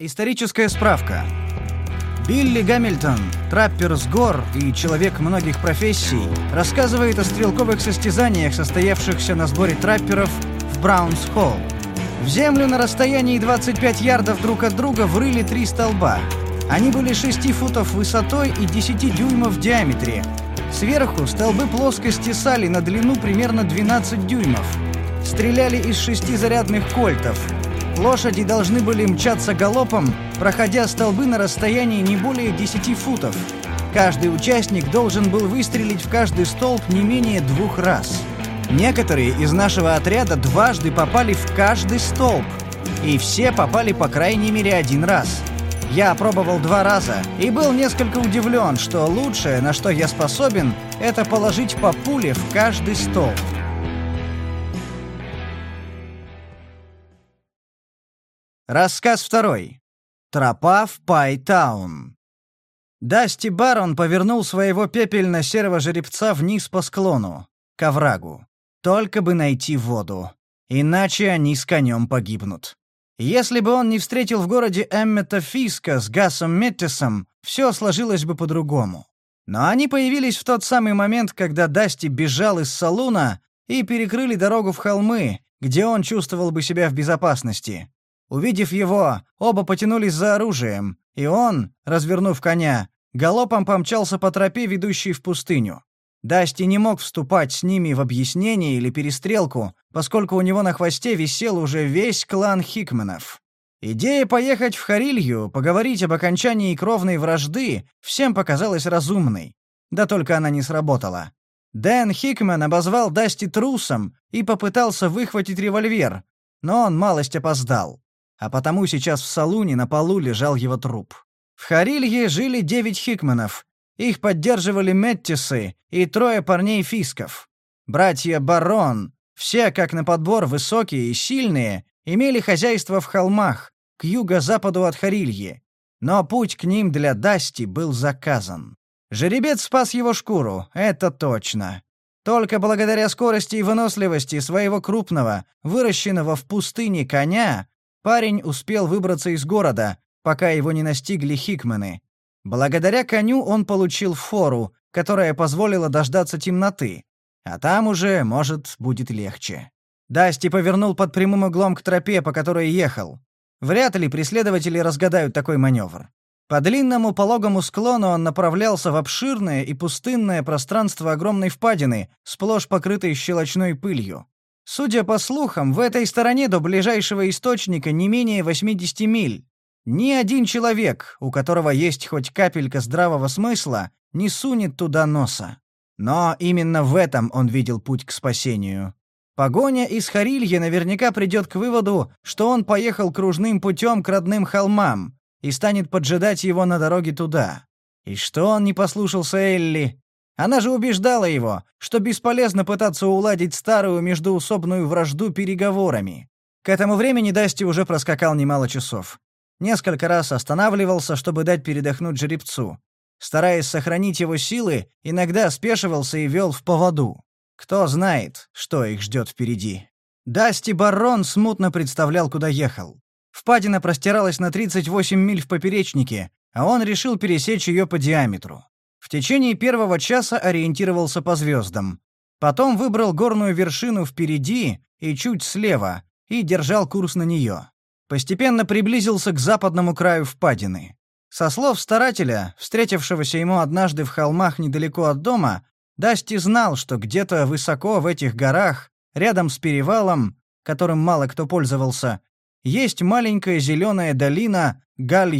Историческая справка. Билли Гамильтон, траппер с гор и человек многих профессий, рассказывает о стрелковых состязаниях, состоявшихся на сборе трапперов в Браунс-Холл. В землю на расстоянии 25 ярдов друг от друга врыли три столба. Они были 6 футов высотой и 10 дюймов в диаметре. Сверху столбы плоскости сали на длину примерно 12 дюймов. Стреляли из шести зарядных кольтов – лошади должны были мчаться галопом, проходя столбы на расстоянии не более 10 футов. Каждый участник должен был выстрелить в каждый столб не менее двух раз. Некоторые из нашего отряда дважды попали в каждый столб, и все попали по крайней мере один раз. Я пробовал два раза и был несколько удивлен, что лучшее, на что я способен, это положить по пуле в каждый столб. Рассказ второй. Тропа в Пайтаун. Дасти Барон повернул своего пепельно-серого жеребца вниз по склону, к оврагу. Только бы найти воду. Иначе они с конем погибнут. Если бы он не встретил в городе Эммета Фиска с Гасом Меттисом, все сложилось бы по-другому. Но они появились в тот самый момент, когда Дасти бежал из Салуна и перекрыли дорогу в холмы, где он чувствовал бы себя в безопасности. Увидев его, оба потянулись за оружием, и он, развернув коня, галопом помчался по тропе, ведущей в пустыню. Дасти не мог вступать с ними в объяснение или перестрелку, поскольку у него на хвосте висел уже весь клан Хикменов. Идея поехать в Харилью, поговорить об окончании кровной вражды, всем показалась разумной. Да только она не сработала. Дэн Хикман обозвал Дасти трусом и попытался выхватить револьвер, но он малость опоздал а потому сейчас в салуне на полу лежал его труп. В Харилье жили девять хикманов. Их поддерживали Меттисы и трое парней-фисков. Братья Барон, все, как на подбор, высокие и сильные, имели хозяйство в холмах, к юго-западу от Харильи. Но путь к ним для Дасти был заказан. Жеребец спас его шкуру, это точно. Только благодаря скорости и выносливости своего крупного, выращенного в пустыне коня, Парень успел выбраться из города, пока его не настигли Хикмены. Благодаря коню он получил фору, которая позволила дождаться темноты, а там уже, может, будет легче. Дасти повернул под прямым углом к тропе, по которой ехал. Вряд ли преследователи разгадают такой маневр. По длинному пологому склону он направлялся в обширное и пустынное пространство огромной впадины, сплошь покрытой щелочной пылью. Судя по слухам, в этой стороне до ближайшего источника не менее 80 миль. Ни один человек, у которого есть хоть капелька здравого смысла, не сунет туда носа. Но именно в этом он видел путь к спасению. Погоня из Харилья наверняка придет к выводу, что он поехал кружным путем к родным холмам и станет поджидать его на дороге туда. И что он не послушался Элли, она же убеждала его, что бесполезно пытаться уладить старую междоусобную вражду переговорами. К этому времени Дасти уже проскакал немало часов. Несколько раз останавливался, чтобы дать передохнуть жеребцу. Стараясь сохранить его силы, иногда спешивался и вел в поводу. Кто знает, что их ждет впереди. Дасти Барон смутно представлял, куда ехал. Впадина простиралась на 38 миль в поперечнике, а он решил пересечь ее по диаметру. В течение первого часа ориентировался по звездам. Потом выбрал горную вершину впереди и чуть слева, и держал курс на нее. Постепенно приблизился к западному краю впадины. Со слов старателя, встретившегося ему однажды в холмах недалеко от дома, Дасти знал, что где-то высоко в этих горах, рядом с перевалом, которым мало кто пользовался, есть маленькая зеленая долина галь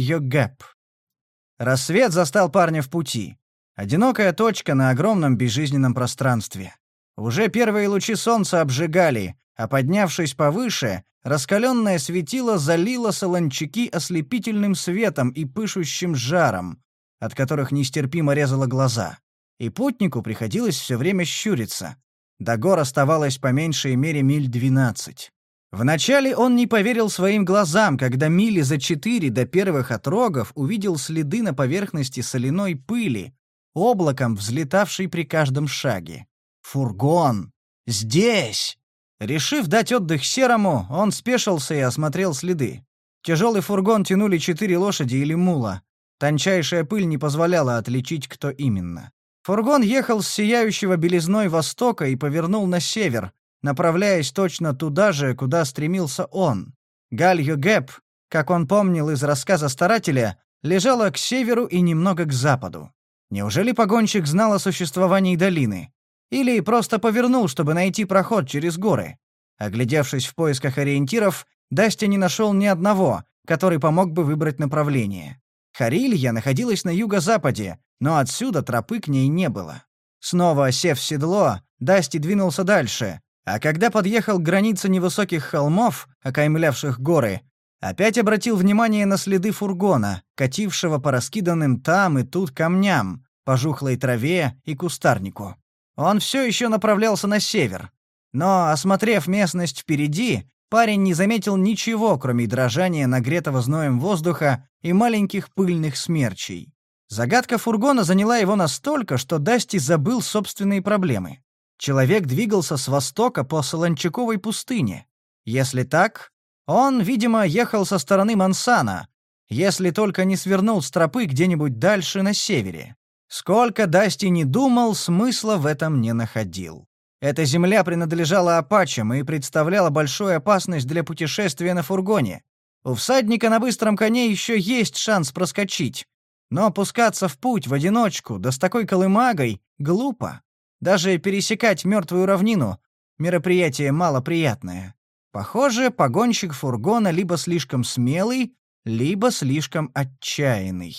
Рассвет застал парня в пути. Одинокая точка на огромном безжизненном пространстве. Уже первые лучи солнца обжигали, а поднявшись повыше, раскаленное светило залило солончаки ослепительным светом и пышущим жаром, от которых нестерпимо резало глаза. И путнику приходилось все время щуриться. До гор оставалось по меньшей мере миль двенадцать. Вначале он не поверил своим глазам, когда мили за четыре до первых отрогов увидел следы на поверхности соляной пыли, облаком взлетавший при каждом шаге. «Фургон! Здесь!» Решив дать отдых Серому, он спешился и осмотрел следы. Тяжелый фургон тянули четыре лошади или мула. Тончайшая пыль не позволяла отличить, кто именно. Фургон ехал с сияющего белизной востока и повернул на север, направляясь точно туда же, куда стремился он. Галью Гэп, как он помнил из рассказа старателя, лежала к северу и немного к западу. Неужели погонщик знал о существовании долины? Или просто повернул, чтобы найти проход через горы? Оглядевшись в поисках ориентиров, Дасти не нашел ни одного, который помог бы выбрать направление. Харилья находилась на юго-западе, но отсюда тропы к ней не было. Снова осев в седло, Дасти двинулся дальше, а когда подъехал к границе невысоких холмов, окаймлявших горы, Опять обратил внимание на следы фургона, катившего по раскиданным там и тут камням, по жухлой траве и кустарнику. Он все еще направлялся на север. Но, осмотрев местность впереди, парень не заметил ничего, кроме дрожания нагретого зноем воздуха и маленьких пыльных смерчей. Загадка фургона заняла его настолько, что Дасти забыл собственные проблемы. Человек двигался с востока по Солончаковой пустыне. Если так, он, видимо, ехал со стороны Мансана, если только не свернул с тропы где-нибудь дальше на севере. Сколько Дасти не думал, смысла в этом не находил. Эта земля принадлежала апачам и представляла большую опасность для путешествия на фургоне. У всадника на быстром коне еще есть шанс проскочить. Но опускаться в путь в одиночку, да с такой колымагой, глупо. Даже пересекать мертвую равнину — мероприятие малоприятное. Похоже, погонщик фургона либо слишком смелый, либо слишком отчаянный.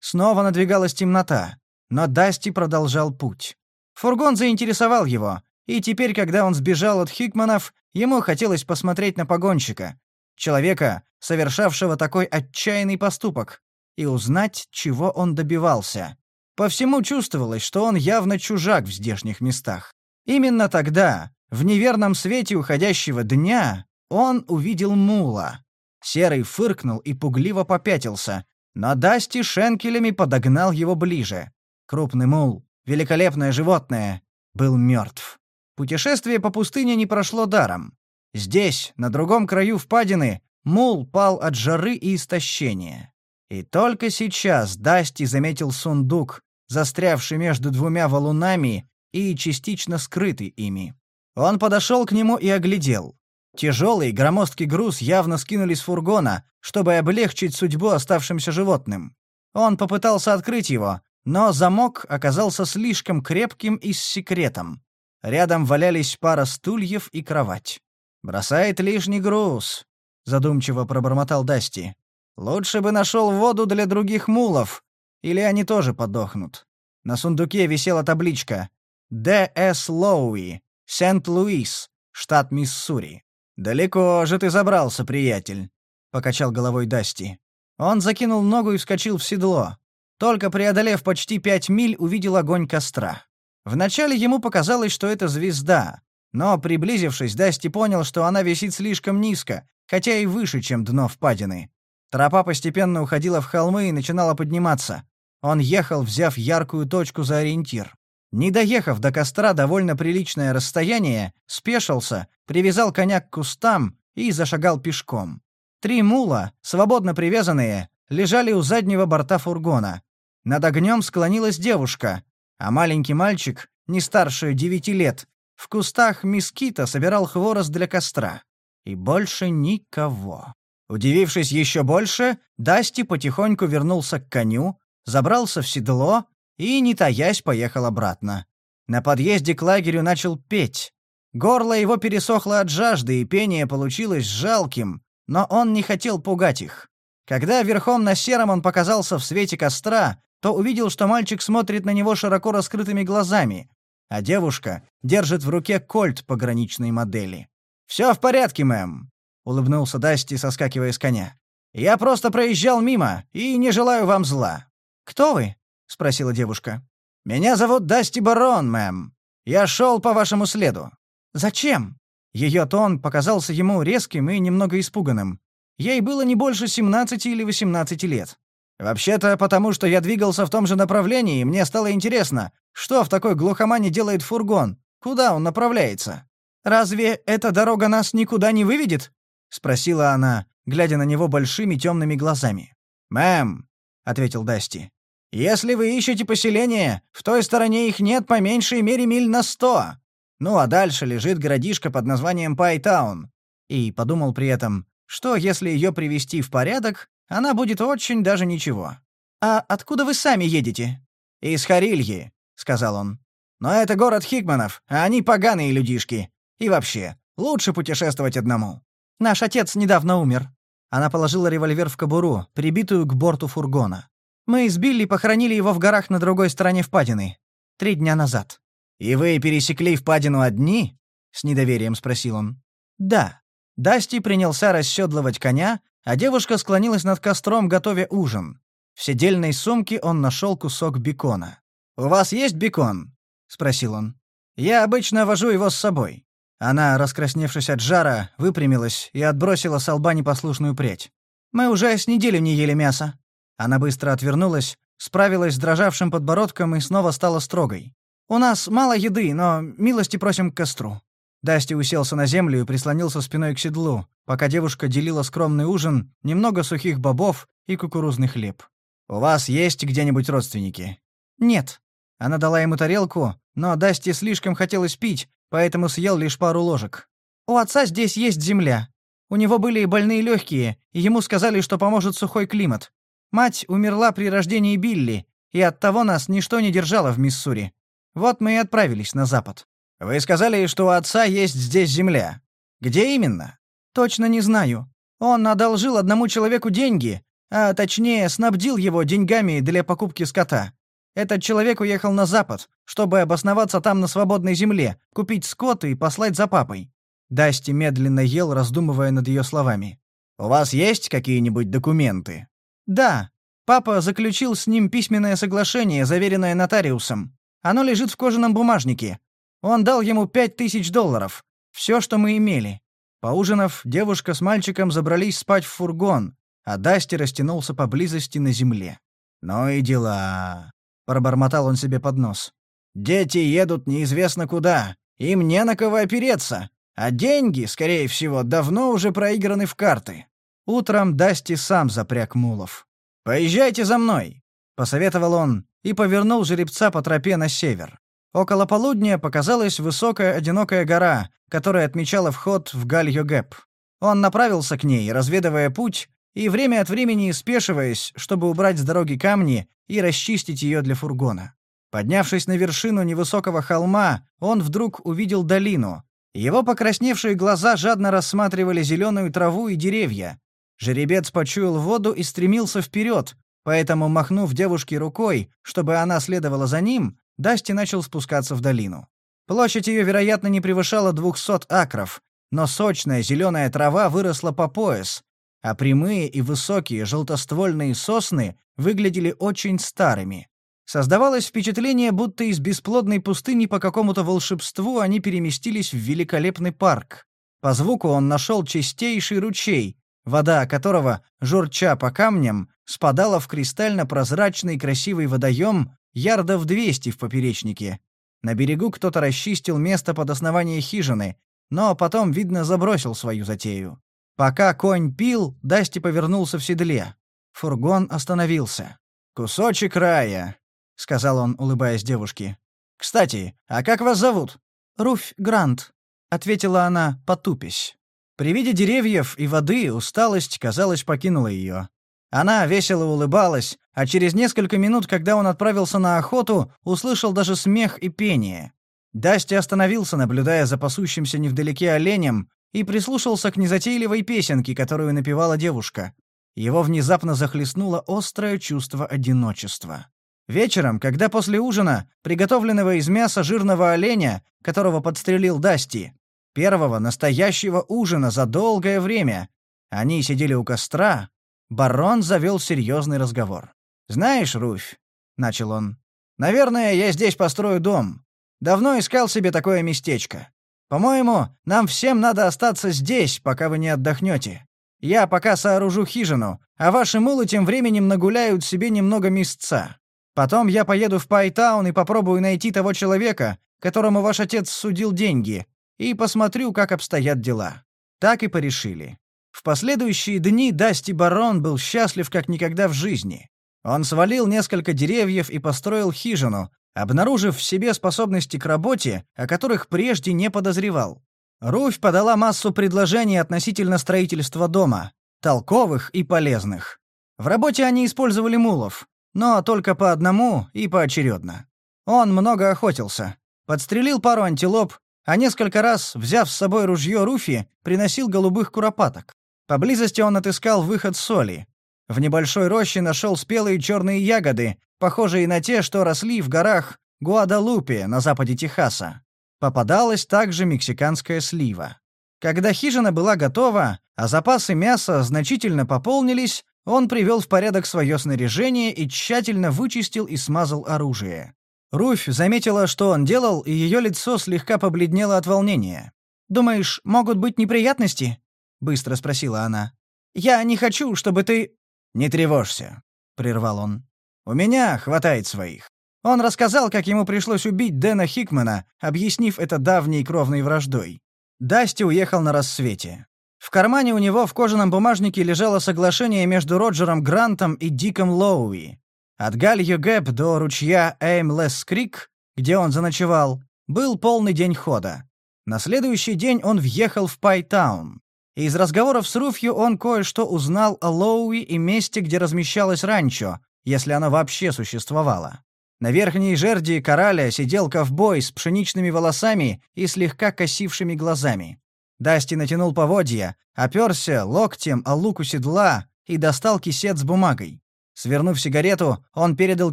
Снова надвигалась темнота, но Дасти продолжал путь. Фургон заинтересовал его, и теперь, когда он сбежал от Хикманов, ему хотелось посмотреть на погонщика, человека, совершавшего такой отчаянный поступок, и узнать, чего он добивался. По всему чувствовалось, что он явно чужак в здешних местах. Именно тогда, в неверном свете уходящего дня он увидел мула. Серый фыркнул и пугливо попятился, но Дасти шенкелями подогнал его ближе. Крупный мул, великолепное животное, был мертв. Путешествие по пустыне не прошло даром. Здесь, на другом краю впадины, мул пал от жары и истощения. И только сейчас Дасти заметил сундук, застрявший между двумя валунами и частично скрытый ими. Он подошел к нему и оглядел. Тяжелый, громоздкий груз явно скинули с фургона, чтобы облегчить судьбу оставшимся животным. Он попытался открыть его, но замок оказался слишком крепким и с секретом. Рядом валялись пара стульев и кровать. «Бросает лишний груз», — задумчиво пробормотал Дасти. «Лучше бы нашел воду для других мулов, или они тоже подохнут». На сундуке висела табличка «Д.С. Лоуи. Сент-Луис, штат Миссури. Далеко же ты забрался, приятель», — покачал головой Дасти. Он закинул ногу и вскочил в седло. Только преодолев почти пять миль, увидел огонь костра. Вначале ему показалось, что это звезда, но, приблизившись, Дасти понял, что она висит слишком низко, хотя и выше, чем дно впадины. Тропа постепенно уходила в холмы и начинала подниматься. Он ехал, взяв яркую точку за ориентир. Не доехав до костра довольно приличное расстояние, спешился, привязал коня к кустам и зашагал пешком. Три мула, свободно привязанные, лежали у заднего борта фургона. Над огнем склонилась девушка, а маленький мальчик, не старше девяти лет, в кустах мескита собирал хворост для костра. И больше никого. Удивившись еще больше, Дасти потихоньку вернулся к коню, забрался в седло и, не таясь, поехал обратно. На подъезде к лагерю начал петь. Горло его пересохло от жажды, и пение получилось жалким, но он не хотел пугать их. Когда верхом на сером он показался в свете костра, то увидел, что мальчик смотрит на него широко раскрытыми глазами, а девушка держит в руке кольт пограничной модели. «Все в порядке, мэм», — улыбнулся Дасти, соскакивая с коня. «Я просто проезжал мимо и не желаю вам зла». «Кто вы?» — спросила девушка. «Меня зовут Дасти Барон, мэм. Я шел по вашему следу». «Зачем?» Ее тон показался ему резким и немного испуганным. Ей было не больше 17 или 18 лет. «Вообще-то, потому что я двигался в том же направлении, и мне стало интересно, что в такой глухомане делает фургон, куда он направляется. Разве эта дорога нас никуда не выведет?» — спросила она, глядя на него большими темными глазами. «Мэм», — ответил Дасти, если вы ищете поселение, в той стороне их нет по меньшей мере миль на сто. Ну а дальше лежит городишко под названием Пайтаун. И подумал при этом, что если ее привести в порядок, она будет очень даже ничего. А откуда вы сами едете? Из Харильи, сказал он. Но это город Хигманов, а они поганые людишки. И вообще, лучше путешествовать одному. Наш отец недавно умер. Она положила револьвер в кобуру, прибитую к борту фургона. Мы с Билли похоронили его в горах на другой стороне впадины. Три дня назад». «И вы пересекли впадину одни?» — с недоверием спросил он. «Да». Дасти принялся расседлывать коня, а девушка склонилась над костром, готовя ужин. В седельной сумке он нашел кусок бекона. «У вас есть бекон?» — спросил он. «Я обычно вожу его с собой». Она, раскрасневшись от жара, выпрямилась и отбросила с лба непослушную прядь. «Мы уже с неделю не ели мясо. Она быстро отвернулась, справилась с дрожавшим подбородком и снова стала строгой. «У нас мало еды, но милости просим к костру». Дасти уселся на землю и прислонился спиной к седлу, пока девушка делила скромный ужин, немного сухих бобов и кукурузный хлеб. «У вас есть где-нибудь родственники?» «Нет». Она дала ему тарелку, но Дасти слишком хотелось пить, поэтому съел лишь пару ложек. «У отца здесь есть земля. У него были и больные легкие, и ему сказали, что поможет сухой климат. Мать умерла при рождении Билли, и оттого нас ничто не держало в Миссури. Вот мы и отправились на запад. Вы сказали, что у отца есть здесь земля. Где именно? Точно не знаю. Он одолжил одному человеку деньги, а точнее, снабдил его деньгами для покупки скота. Этот человек уехал на запад, чтобы обосноваться там на свободной земле, купить скот и послать за папой. Дасти медленно ел, раздумывая над ее словами. У вас есть какие-нибудь документы? «Да. Папа заключил с ним письменное соглашение, заверенное нотариусом. Оно лежит в кожаном бумажнике. Он дал ему пять тысяч долларов. Все, что мы имели». Поужинав, девушка с мальчиком забрались спать в фургон, а Дасти растянулся поблизости на земле. «Ну и дела», — пробормотал он себе под нос. «Дети едут неизвестно куда, им не на кого опереться, а деньги, скорее всего, давно уже проиграны в карты». Утром Дасти сам запряг мулов. «Поезжайте за мной!» — посоветовал он и повернул жеребца по тропе на север. Около полудня показалась высокая одинокая гора, которая отмечала вход в Галью-Гэп. Он направился к ней, разведывая путь и время от времени спешиваясь, чтобы убрать с дороги камни и расчистить ее для фургона. Поднявшись на вершину невысокого холма, он вдруг увидел долину. Его покрасневшие глаза жадно рассматривали зеленую траву и деревья, Жеребец почуял воду и стремился вперед, поэтому, махнув девушке рукой, чтобы она следовала за ним, Дасти начал спускаться в долину. Площадь ее, вероятно, не превышала 200 акров, но сочная зеленая трава выросла по пояс, а прямые и высокие желтоствольные сосны выглядели очень старыми. Создавалось впечатление, будто из бесплодной пустыни по какому-то волшебству они переместились в великолепный парк. По звуку он нашел чистейший ручей, вода которого, журча по камням, спадала в кристально-прозрачный красивый водоем ярдов 200 в поперечнике. На берегу кто-то расчистил место под основание хижины, но потом, видно, забросил свою затею. Пока конь пил, Дасти повернулся в седле. Фургон остановился. «Кусочек рая», — сказал он, улыбаясь девушке. «Кстати, а как вас зовут?» «Руфь Грант», — ответила она, потупясь. При виде деревьев и воды усталость, казалось, покинула ее. Она весело улыбалась, а через несколько минут, когда он отправился на охоту, услышал даже смех и пение. Дасти остановился, наблюдая за пасущимся невдалеке оленем, и прислушался к незатейливой песенке, которую напевала девушка. Его внезапно захлестнуло острое чувство одиночества. Вечером, когда после ужина, приготовленного из мяса жирного оленя, которого подстрелил Дасти, первого настоящего ужина за долгое время. Они сидели у костра. Барон завел серьезный разговор. «Знаешь, Руфь», — начал он, — «наверное, я здесь построю дом. Давно искал себе такое местечко. По-моему, нам всем надо остаться здесь, пока вы не отдохнете. Я пока сооружу хижину, а ваши мулы тем временем нагуляют себе немного мясца. Потом я поеду в Пайтаун и попробую найти того человека, которому ваш отец судил деньги, и посмотрю, как обстоят дела. Так и порешили. В последующие дни Дасти Барон был счастлив как никогда в жизни. Он свалил несколько деревьев и построил хижину, обнаружив в себе способности к работе, о которых прежде не подозревал. Руфь подала массу предложений относительно строительства дома, толковых и полезных. В работе они использовали мулов, но только по одному и поочередно. Он много охотился, подстрелил пару антилоп, а несколько раз, взяв с собой ружье Руфи, приносил голубых куропаток. Поблизости он отыскал выход соли. В небольшой роще нашел спелые черные ягоды, похожие на те, что росли в горах Гуадалупе на западе Техаса. Попадалась также мексиканская слива. Когда хижина была готова, а запасы мяса значительно пополнились, он привел в порядок свое снаряжение и тщательно вычистил и смазал оружие. Руфь заметила, что он делал, и ее лицо слегка побледнело от волнения. «Думаешь, могут быть неприятности?» — быстро спросила она. «Я не хочу, чтобы ты...» «Не тревожься», — прервал он. «У меня хватает своих». Он рассказал, как ему пришлось убить Дэна Хикмана, объяснив это давней кровной враждой. Дасти уехал на рассвете. В кармане у него в кожаном бумажнике лежало соглашение между Роджером Грантом и Диком Лоуи. От галья Гэп до ручья Эймлесс Крик, где он заночевал, был полный день хода. На следующий день он въехал в Пайтаун. Из разговоров с Руфью он кое-что узнал о Лоуи и месте, где размещалось ранчо, если оно вообще существовало. На верхней жерди кораля сидел ковбой с пшеничными волосами и слегка косившими глазами. Дасти натянул поводья, оперся локтем о луку седла и достал кисет с бумагой. Свернув сигарету, он передал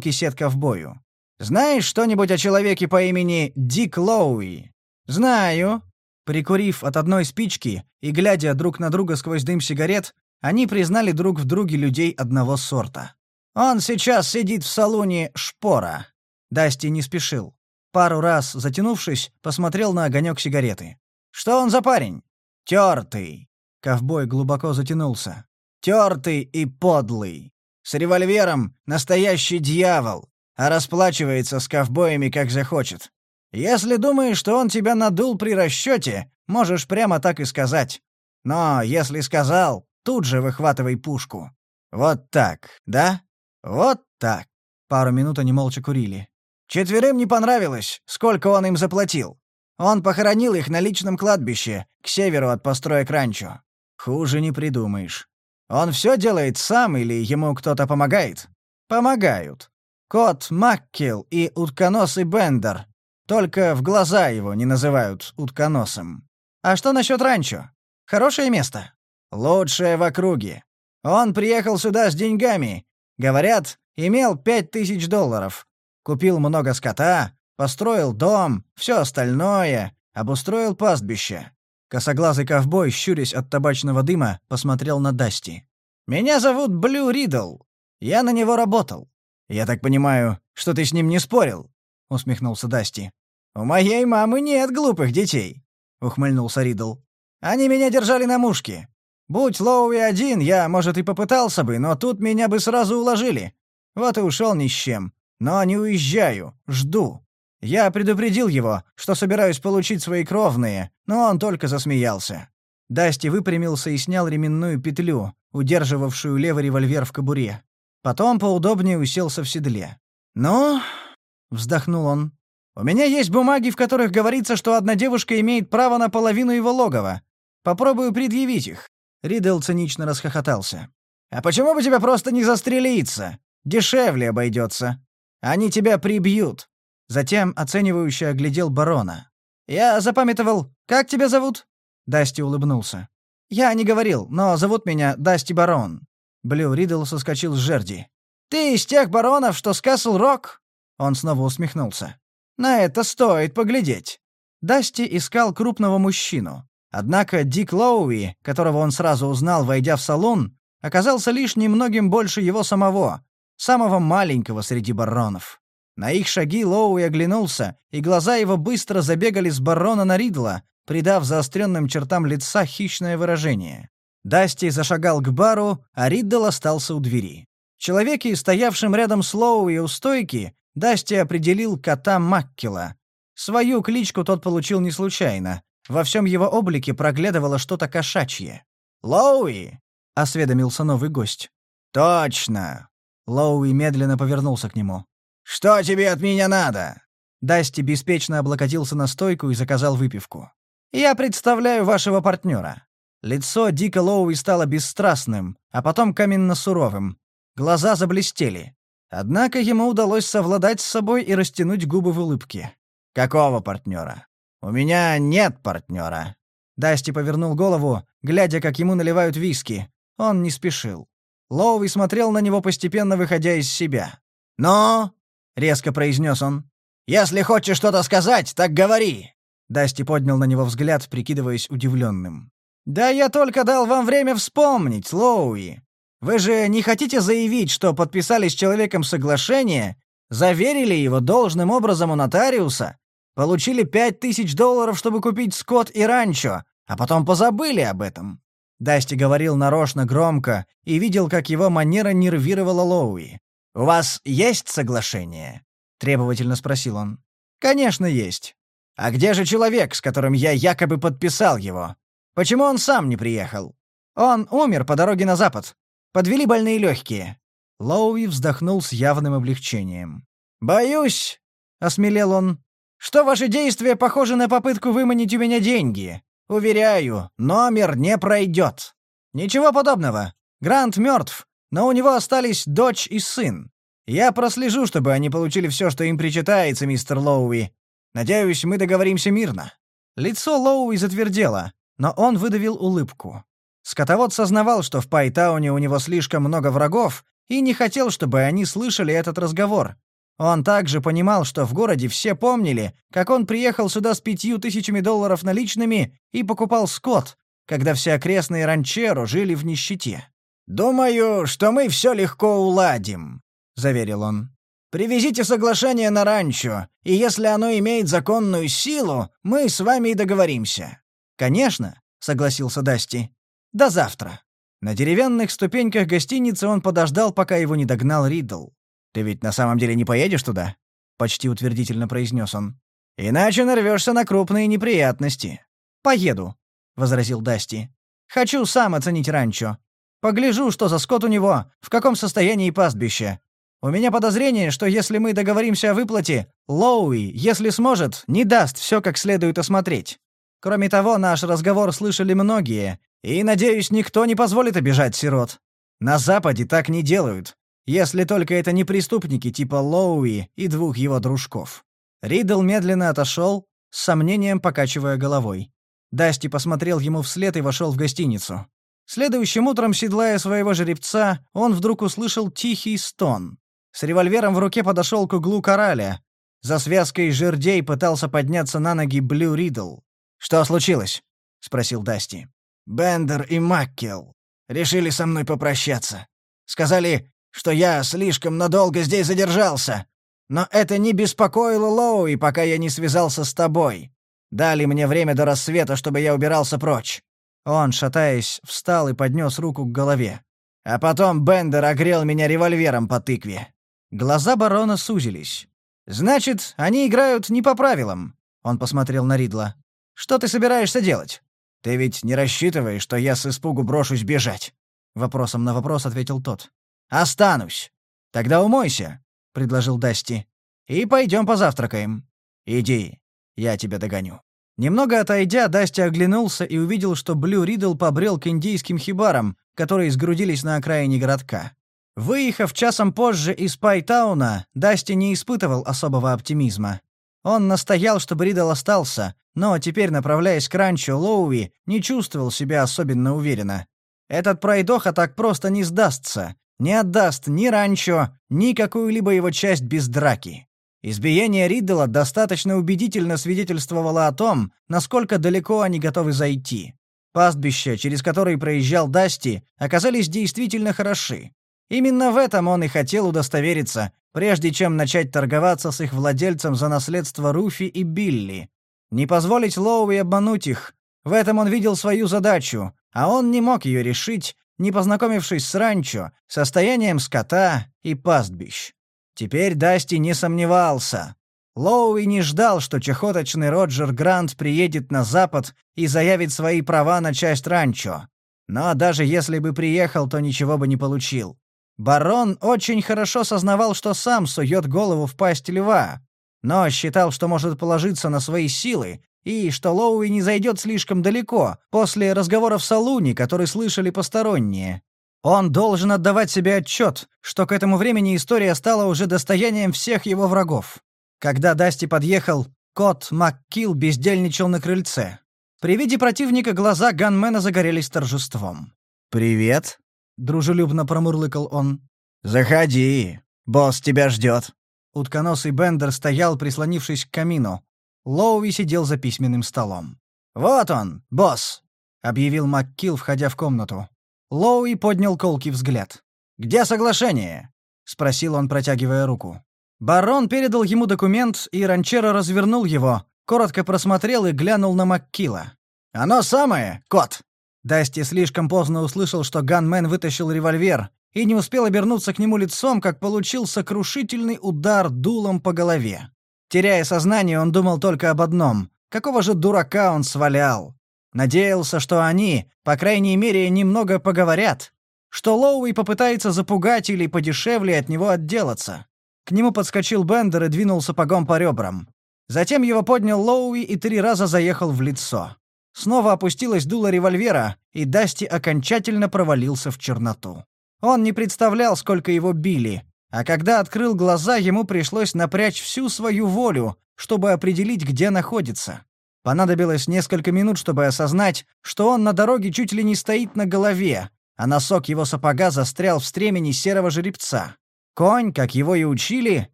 кисетка в бою. «Знаешь что-нибудь о человеке по имени Дик Лоуи?» «Знаю». Прикурив от одной спички и глядя друг на друга сквозь дым сигарет, они признали друг в друге людей одного сорта. «Он сейчас сидит в салоне Шпора». Дасти не спешил. Пару раз, затянувшись, посмотрел на огонек сигареты. «Что он за парень?» Тёртый. Ковбой глубоко затянулся. Тёртый и подлый. С револьвером — настоящий дьявол, а расплачивается с ковбоями как захочет. Если думаешь, что он тебя надул при расчете, можешь прямо так и сказать. Но если сказал, тут же выхватывай пушку. Вот так, да? Вот так. Пару минут они молча курили. Четверым не понравилось, сколько он им заплатил. Он похоронил их на личном кладбище, к северу от построек ранчо. Хуже не придумаешь. Он все делает сам или ему кто-то помогает? Помогают. Кот Маккил и утконосый Бендер. Только в глаза его не называют утконосом. А что насчет ранчо? Хорошее место? Лучшее в округе. Он приехал сюда с деньгами. Говорят, имел пять тысяч долларов. Купил много скота, построил дом, все остальное, обустроил пастбище. Косоглазый ковбой, щурясь от табачного дыма, посмотрел на Дасти. «Меня зовут Блю Ридл. Я на него работал». «Я так понимаю, что ты с ним не спорил?» — усмехнулся Дасти. «У моей мамы нет глупых детей», — ухмыльнулся Ридл. «Они меня держали на мушке. Будь Лоуи один, я, может, и попытался бы, но тут меня бы сразу уложили. Вот и ушел ни с чем. Но не уезжаю, жду. Я предупредил его, что собираюсь получить свои кровные, но он только засмеялся. Дасти выпрямился и снял ременную петлю, удерживавшую левый револьвер в кобуре. Потом поудобнее уселся в седле. «Ну...» — вздохнул он. «У меня есть бумаги, в которых говорится, что одна девушка имеет право на половину его логова. Попробую предъявить их». Риддл цинично расхохотался. «А почему бы тебя просто не застрелиться? Дешевле обойдется. Они тебя прибьют». Затем оценивающе оглядел барона. «Я запамятовал. Как тебя зовут?» Дасти улыбнулся. «Я не говорил, но зовут меня Дасти Барон». Блю Ридл соскочил с жерди. «Ты из тех баронов, что с Касл-Рок?» Он снова усмехнулся. «На это стоит поглядеть». Дасти искал крупного мужчину. Однако Дик Лоуи, которого он сразу узнал, войдя в салон, оказался лишь немногим больше его самого, самого маленького среди баронов. На их шаги Лоуи оглянулся, и глаза его быстро забегали с барона на Ридла, придав заостренным чертам лица хищное выражение. Дасти зашагал к бару, а Риддл остался у двери. Человеки, стоявшим рядом с Лоуи у стойки, Дасти определил кота Маккела. Свою кличку тот получил не случайно. Во всем его облике проглядывало что-то кошачье. «Лоуи!» — осведомился новый гость. «Точно!» Лоуи медленно повернулся к нему. «Что тебе от меня надо?» Дасти беспечно облокотился на стойку и заказал выпивку. «Я представляю вашего партнера». Лицо Дика Лоуи стало бесстрастным, а потом каменно-суровым. Глаза заблестели. Однако ему удалось совладать с собой и растянуть губы в улыбке. «Какого партнера?» «У меня нет партнера». Дасти повернул голову, глядя, как ему наливают виски. Он не спешил. Лоуи смотрел на него, постепенно выходя из себя. «Но...» — резко произнес он. «Если хочешь что-то сказать, так говори!» Дасти поднял на него взгляд, прикидываясь удивленным. «Да я только дал вам время вспомнить, Лоуи. Вы же не хотите заявить, что подписали с человеком соглашение, заверили его должным образом у нотариуса, получили пять тысяч долларов, чтобы купить скот и ранчо, а потом позабыли об этом?» Дасти говорил нарочно громко и видел, как его манера нервировала Лоуи. «У вас есть соглашение?» — требовательно спросил он. «Конечно, есть. А где же человек, с которым я якобы подписал его? Почему он сам не приехал? Он умер по дороге на запад. Подвели больные легкие». Лоуи вздохнул с явным облегчением. «Боюсь», — осмелел он, — «что ваши действия похожи на попытку выманить у меня деньги. Уверяю, номер не пройдет». «Ничего подобного. Грант мертв но у него остались дочь и сын. Я прослежу, чтобы они получили все, что им причитается, мистер Лоуи. Надеюсь, мы договоримся мирно». Лицо Лоуи затвердело, но он выдавил улыбку. Скотовод сознавал, что в Пайтауне у него слишком много врагов, и не хотел, чтобы они слышали этот разговор. Он также понимал, что в городе все помнили, как он приехал сюда с пятью тысячами долларов наличными и покупал скот, когда все окрестные ранчеро жили в нищете. «Думаю, что мы все легко уладим», — заверил он. «Привезите соглашение на ранчо, и если оно имеет законную силу, мы с вами и договоримся». «Конечно», — согласился Дасти. «До завтра». На деревянных ступеньках гостиницы он подождал, пока его не догнал Риддл. «Ты ведь на самом деле не поедешь туда?» — почти утвердительно произнес он. «Иначе нарвешься на крупные неприятности». «Поеду», — возразил Дасти. «Хочу сам оценить ранчо, Погляжу, что за скот у него, в каком состоянии пастбище. У меня подозрение, что если мы договоримся о выплате, Лоуи, если сможет, не даст все как следует осмотреть. Кроме того, наш разговор слышали многие, и, надеюсь, никто не позволит обижать сирот. На Западе так не делают, если только это не преступники типа Лоуи и двух его дружков». Риддл медленно отошел, с сомнением покачивая головой. Дасти посмотрел ему вслед и вошел в гостиницу. Следующим утром, седлая своего жеребца, он вдруг услышал тихий стон. С револьвером в руке подошел к углу кораля. За связкой жердей пытался подняться на ноги Блю Ридл. «Что случилось?» — спросил Дасти. «Бендер и Маккел решили со мной попрощаться. Сказали, что я слишком надолго здесь задержался. Но это не беспокоило Лоуи, пока я не связался с тобой. Дали мне время до рассвета, чтобы я убирался прочь. Он, шатаясь, встал и поднес руку к голове. А потом Бендер огрел меня револьвером по тыкве. Глаза барона сузились. «Значит, они играют не по правилам», — он посмотрел на Ридла. «Что ты собираешься делать? Ты ведь не рассчитываешь, что я с испугу брошусь бежать?» Вопросом на вопрос ответил тот. «Останусь. Тогда умойся», — предложил Дасти. «И пойдем позавтракаем. Иди, я тебя догоню». Немного отойдя, Дасти оглянулся и увидел, что Блю Ридл побрел к индейским хибарам, которые сгрудились на окраине городка. Выехав часом позже из Пайтауна, Дасти не испытывал особого оптимизма. Он настоял, чтобы Ридл остался, но теперь, направляясь к ранчо Лоуи, не чувствовал себя особенно уверенно. Этот пройдоха так просто не сдастся, не отдаст ни ранчо, ни какую-либо его часть без драки. Избиение Риддела достаточно убедительно свидетельствовало о том, насколько далеко они готовы зайти. Пастбища, через которые проезжал Дасти, оказались действительно хороши. Именно в этом он и хотел удостовериться, прежде чем начать торговаться с их владельцем за наследство Руфи и Билли. Не позволить Лоуи обмануть их. В этом он видел свою задачу, а он не мог ее решить, не познакомившись с ранчо, состоянием скота и пастбищ. Теперь Дасти не сомневался. Лоуи не ждал, что чехоточный Роджер Грант приедет на Запад и заявит свои права на часть ранчо. Но даже если бы приехал, то ничего бы не получил. Барон очень хорошо сознавал, что сам сует голову в пасть льва, но считал, что может положиться на свои силы, и что Лоуи не зайдет слишком далеко после разговоров в салуне, который слышали посторонние. Он должен отдавать себе отчет, что к этому времени история стала уже достоянием всех его врагов. Когда Дасти подъехал, кот МакКилл бездельничал на крыльце. При виде противника глаза ганмена загорелись торжеством. «Привет», — дружелюбно промурлыкал он. «Заходи, босс тебя ждет». Утконосый Бендер стоял, прислонившись к камину. Лоуи сидел за письменным столом. «Вот он, босс», — объявил МакКилл, входя в комнату. Лоуи поднял колкий взгляд. «Где соглашение?» — спросил он, протягивая руку. Барон передал ему документ, и Ранчеро развернул его, коротко просмотрел и глянул на Маккила. «Оно самое, кот!» Дасти слишком поздно услышал, что Ганмен вытащил револьвер, и не успел обернуться к нему лицом, как получил сокрушительный удар дулом по голове. Теряя сознание, он думал только об одном — какого же дурака он свалял? Надеялся, что они, по крайней мере, немного поговорят, что Лоуи попытается запугать или подешевле от него отделаться. К нему подскочил Бендер и двинул сапогом по ребрам. Затем его поднял Лоуи и три раза заехал в лицо. Снова опустилась дуло револьвера, и Дасти окончательно провалился в черноту. Он не представлял, сколько его били, а когда открыл глаза, ему пришлось напрячь всю свою волю, чтобы определить, где находится. Понадобилось несколько минут, чтобы осознать, что он на дороге чуть ли не стоит на голове, а носок его сапога застрял в стремени серого жеребца. Конь, как его и учили,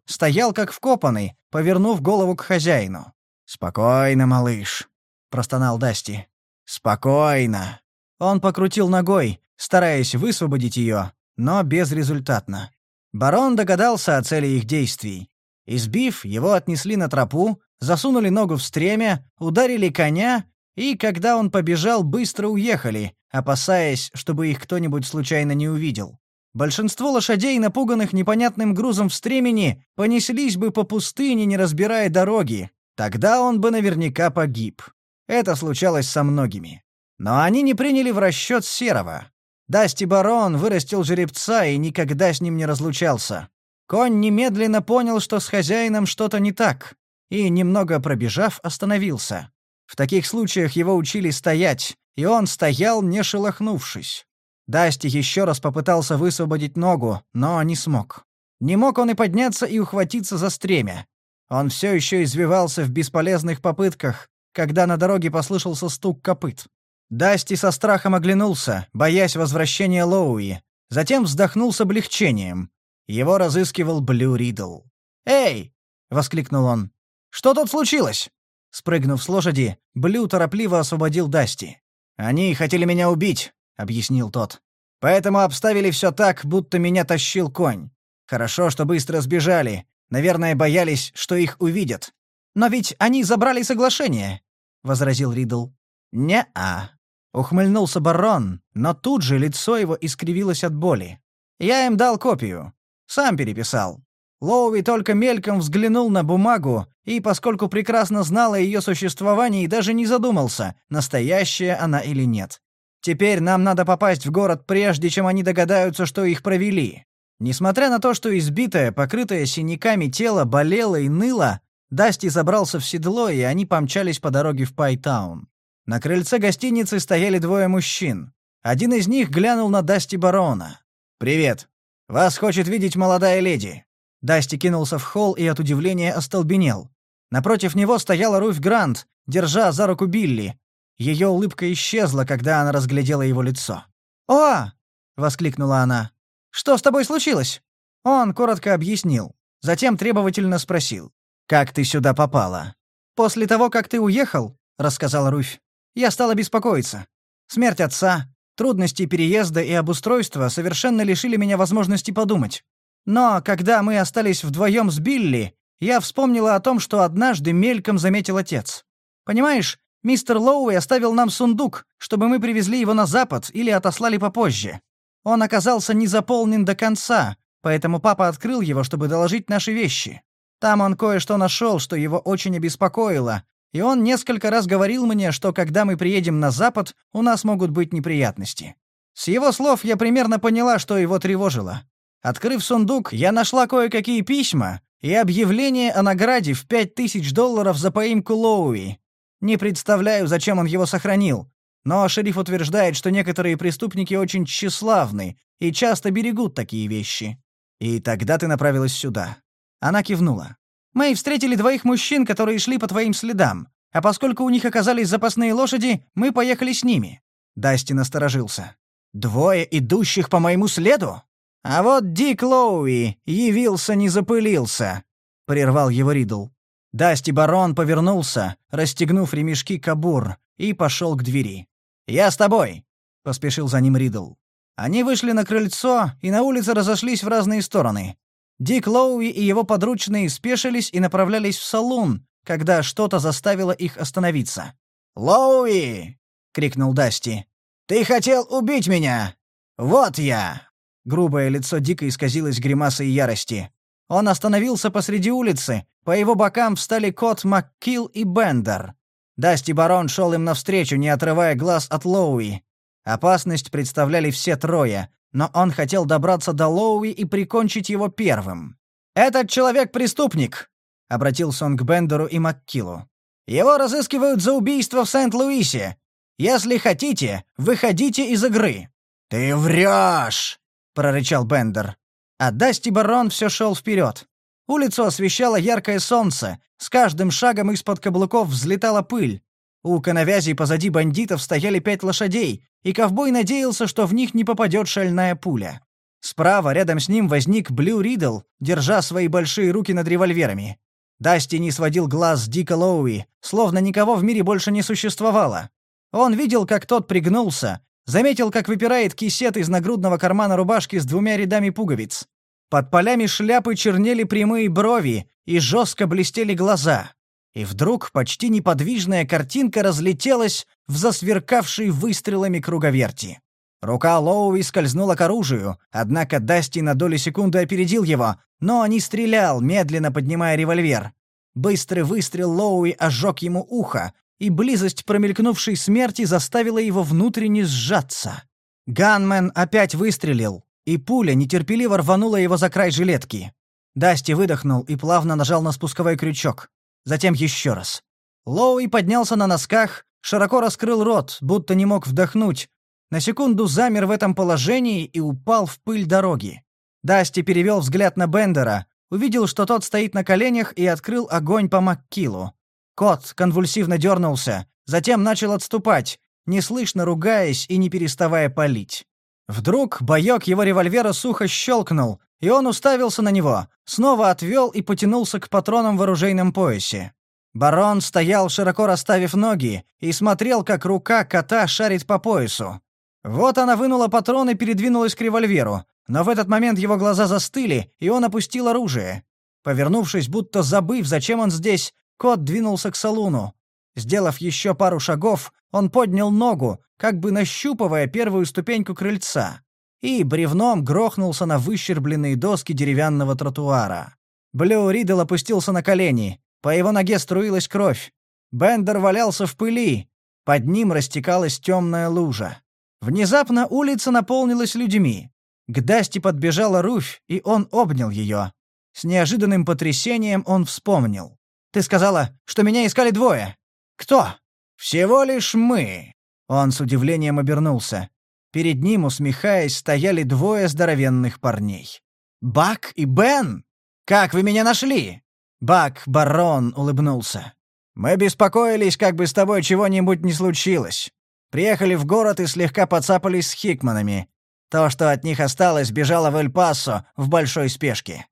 стоял как вкопанный, повернув голову к хозяину. «Спокойно, малыш», — простонал Дасти. «Спокойно». Он покрутил ногой, стараясь высвободить ее, но безрезультатно. Барон догадался о цели их действий. Избив, его отнесли на тропу, засунули ногу в стремя, ударили коня, и, когда он побежал, быстро уехали, опасаясь, чтобы их кто-нибудь случайно не увидел. Большинство лошадей, напуганных непонятным грузом в стремени, понеслись бы по пустыне, не разбирая дороги. Тогда он бы наверняка погиб. Это случалось со многими. Но они не приняли в расчет Серого. Дасти Барон вырастил жеребца и никогда с ним не разлучался. Конь немедленно понял, что с хозяином что-то не так и, немного пробежав, остановился. В таких случаях его учили стоять, и он стоял, не шелохнувшись. Дасти еще раз попытался высвободить ногу, но не смог. Не мог он и подняться и ухватиться за стремя. Он все еще извивался в бесполезных попытках, когда на дороге послышался стук копыт. Дасти со страхом оглянулся, боясь возвращения Лоуи. Затем вздохнул с облегчением. Его разыскивал Блю Ридл. «Эй!» — воскликнул он. Что тут случилось?» Спрыгнув с лошади, Блю торопливо освободил Дасти. «Они хотели меня убить», — объяснил тот. «Поэтому обставили все так, будто меня тащил конь. Хорошо, что быстро сбежали. Наверное, боялись, что их увидят». «Но ведь они забрали соглашение», — возразил Ридл. «Не-а», — ухмыльнулся барон, но тут же лицо его искривилось от боли. «Я им дал копию. Сам переписал. Лоуи только мельком взглянул на бумагу, и, поскольку прекрасно знала ее существование, и даже не задумался, настоящая она или нет. Теперь нам надо попасть в город, прежде чем они догадаются, что их провели. Несмотря на то, что избитое, покрытое синяками тело болело и ныло, Дасти забрался в седло, и они помчались по дороге в Пайтаун. На крыльце гостиницы стояли двое мужчин. Один из них глянул на Дасти барона. «Привет. Вас хочет видеть молодая леди». Дасти кинулся в холл и от удивления остолбенел. Напротив него стояла Руфь Грант, держа за руку Билли. Ее улыбка исчезла, когда она разглядела его лицо. «О!» — воскликнула она. «Что с тобой случилось?» Он коротко объяснил. Затем требовательно спросил. «Как ты сюда попала?» «После того, как ты уехал», — рассказала Руфь, — «я стала беспокоиться. Смерть отца, трудности переезда и обустройства совершенно лишили меня возможности подумать. Но когда мы остались вдвоем с Билли, я вспомнила о том, что однажды мельком заметил отец. Понимаешь, мистер Лоуи оставил нам сундук, чтобы мы привезли его на запад или отослали попозже. Он оказался не заполнен до конца, поэтому папа открыл его, чтобы доложить наши вещи. Там он кое-что нашел, что его очень обеспокоило, и он несколько раз говорил мне, что когда мы приедем на запад, у нас могут быть неприятности. С его слов я примерно поняла, что его тревожило. Открыв сундук, я нашла кое-какие письма, и объявление о награде в пять тысяч долларов за поимку Лоуи. Не представляю, зачем он его сохранил. Но шериф утверждает, что некоторые преступники очень тщеславны и часто берегут такие вещи. И тогда ты направилась сюда. Она кивнула. Мы встретили двоих мужчин, которые шли по твоим следам, а поскольку у них оказались запасные лошади, мы поехали с ними. Дасти насторожился. Двое идущих по моему следу? «А вот Дик Лоуи явился, не запылился», — прервал его Риддл. Дасти Барон повернулся, расстегнув ремешки кабур, и пошел к двери. «Я с тобой», — поспешил за ним Риддл. Они вышли на крыльцо и на улице разошлись в разные стороны. Дик Лоуи и его подручные спешились и направлялись в салон, когда что-то заставило их остановиться. «Лоуи!» — крикнул Дасти. «Ты хотел убить меня! Вот я!» Грубое лицо дико исказилось гримасой ярости. Он остановился посреди улицы. По его бокам встали кот Маккил и Бендер. Дасти Барон шел им навстречу, не отрывая глаз от Лоуи. Опасность представляли все трое, но он хотел добраться до Лоуи и прикончить его первым. «Этот человек преступник!» — обратился он к Бендеру и Маккилу. «Его разыскивают за убийство в Сент-Луисе. Если хотите, выходите из игры». «Ты врешь!» — прорычал Бендер. А Дасти Барон все шел вперед. Улицу освещало яркое солнце, с каждым шагом из-под каблуков взлетала пыль. У коновязей позади бандитов стояли пять лошадей, и ковбой надеялся, что в них не попадет шальная пуля. Справа рядом с ним возник Блю Ридл, держа свои большие руки над револьверами. Дасти не сводил глаз с Дика Лоуи, словно никого в мире больше не существовало. Он видел, как тот пригнулся, Заметил, как выпирает кисет из нагрудного кармана рубашки с двумя рядами пуговиц. Под полями шляпы чернели прямые брови и жестко блестели глаза. И вдруг почти неподвижная картинка разлетелась в засверкавшей выстрелами круговерти. Рука Лоуи скользнула к оружию, однако Дасти на долю секунды опередил его, но не стрелял, медленно поднимая револьвер. Быстрый выстрел Лоуи ожег ему ухо, и близость промелькнувшей смерти заставила его внутренне сжаться. Ганмен опять выстрелил, и пуля нетерпеливо рванула его за край жилетки. Дасти выдохнул и плавно нажал на спусковой крючок. Затем еще раз. Лоуи поднялся на носках, широко раскрыл рот, будто не мог вдохнуть. На секунду замер в этом положении и упал в пыль дороги. Дасти перевел взгляд на Бендера, увидел, что тот стоит на коленях и открыл огонь по Маккилу. Кот конвульсивно дернулся, затем начал отступать, неслышно ругаясь и не переставая палить. Вдруг боёк его револьвера сухо щелкнул, и он уставился на него, снова отвел и потянулся к патронам в оружейном поясе. Барон стоял, широко расставив ноги, и смотрел, как рука кота шарит по поясу. Вот она вынула патрон и передвинулась к револьверу, но в этот момент его глаза застыли, и он опустил оружие. Повернувшись, будто забыв, зачем он здесь, Кот двинулся к салуну. Сделав еще пару шагов, он поднял ногу, как бы нащупывая первую ступеньку крыльца, и бревном грохнулся на выщербленные доски деревянного тротуара. Блю Ридл опустился на колени. По его ноге струилась кровь. Бендер валялся в пыли. Под ним растекалась темная лужа. Внезапно улица наполнилась людьми. К Дасти подбежала Руфь, и он обнял ее. С неожиданным потрясением он вспомнил. Ты сказала, что меня искали двое. Кто?» «Всего лишь мы!» Он с удивлением обернулся. Перед ним, усмехаясь, стояли двое здоровенных парней. «Бак и Бен? Как вы меня нашли?» Бак, барон, улыбнулся. «Мы беспокоились, как бы с тобой чего-нибудь не случилось. Приехали в город и слегка подцапались с Хикманами. То, что от них осталось, бежало в Эль-Пасо в большой спешке.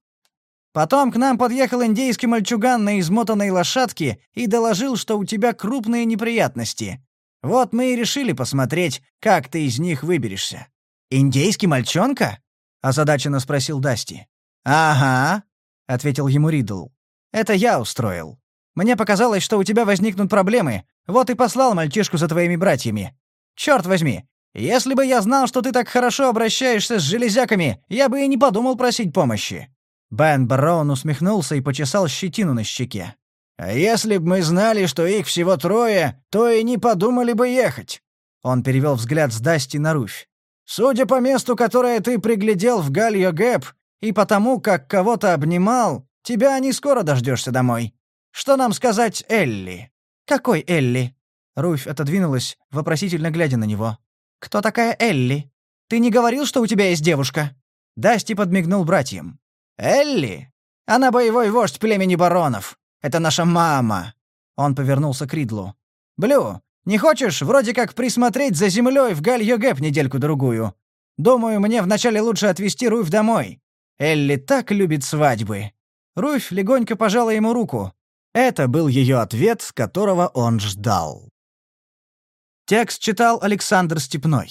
Потом к нам подъехал индейский мальчуган на измотанной лошадке и доложил, что у тебя крупные неприятности. Вот мы и решили посмотреть, как ты из них выберешься». «Индейский мальчонка?» — озадаченно спросил Дасти. «Ага», — ответил ему Ридл. «Это я устроил. Мне показалось, что у тебя возникнут проблемы, вот и послал мальчишку за твоими братьями. Черт возьми, если бы я знал, что ты так хорошо обращаешься с железяками, я бы и не подумал просить помощи». Бен Барон усмехнулся и почесал щетину на щеке. «А если б мы знали, что их всего трое, то и не подумали бы ехать!» Он перевел взгляд с Дасти на Руфь. «Судя по месту, которое ты приглядел в Гальо Гэп, и потому, как кого-то обнимал, тебя не скоро дождешься домой. Что нам сказать Элли?» «Какой Элли?» Руфь отодвинулась, вопросительно глядя на него. «Кто такая Элли? Ты не говорил, что у тебя есть девушка?» Дасти подмигнул братьям. «Элли! Она боевой вождь племени баронов! Это наша мама!» Он повернулся к Ридлу. «Блю, не хочешь вроде как присмотреть за землей в Галь-Йогэп недельку-другую? Думаю, мне вначале лучше отвезти Руф домой. Элли так любит свадьбы». Руф легонько пожала ему руку. Это был ее ответ, которого он ждал. Текст читал Александр Степной.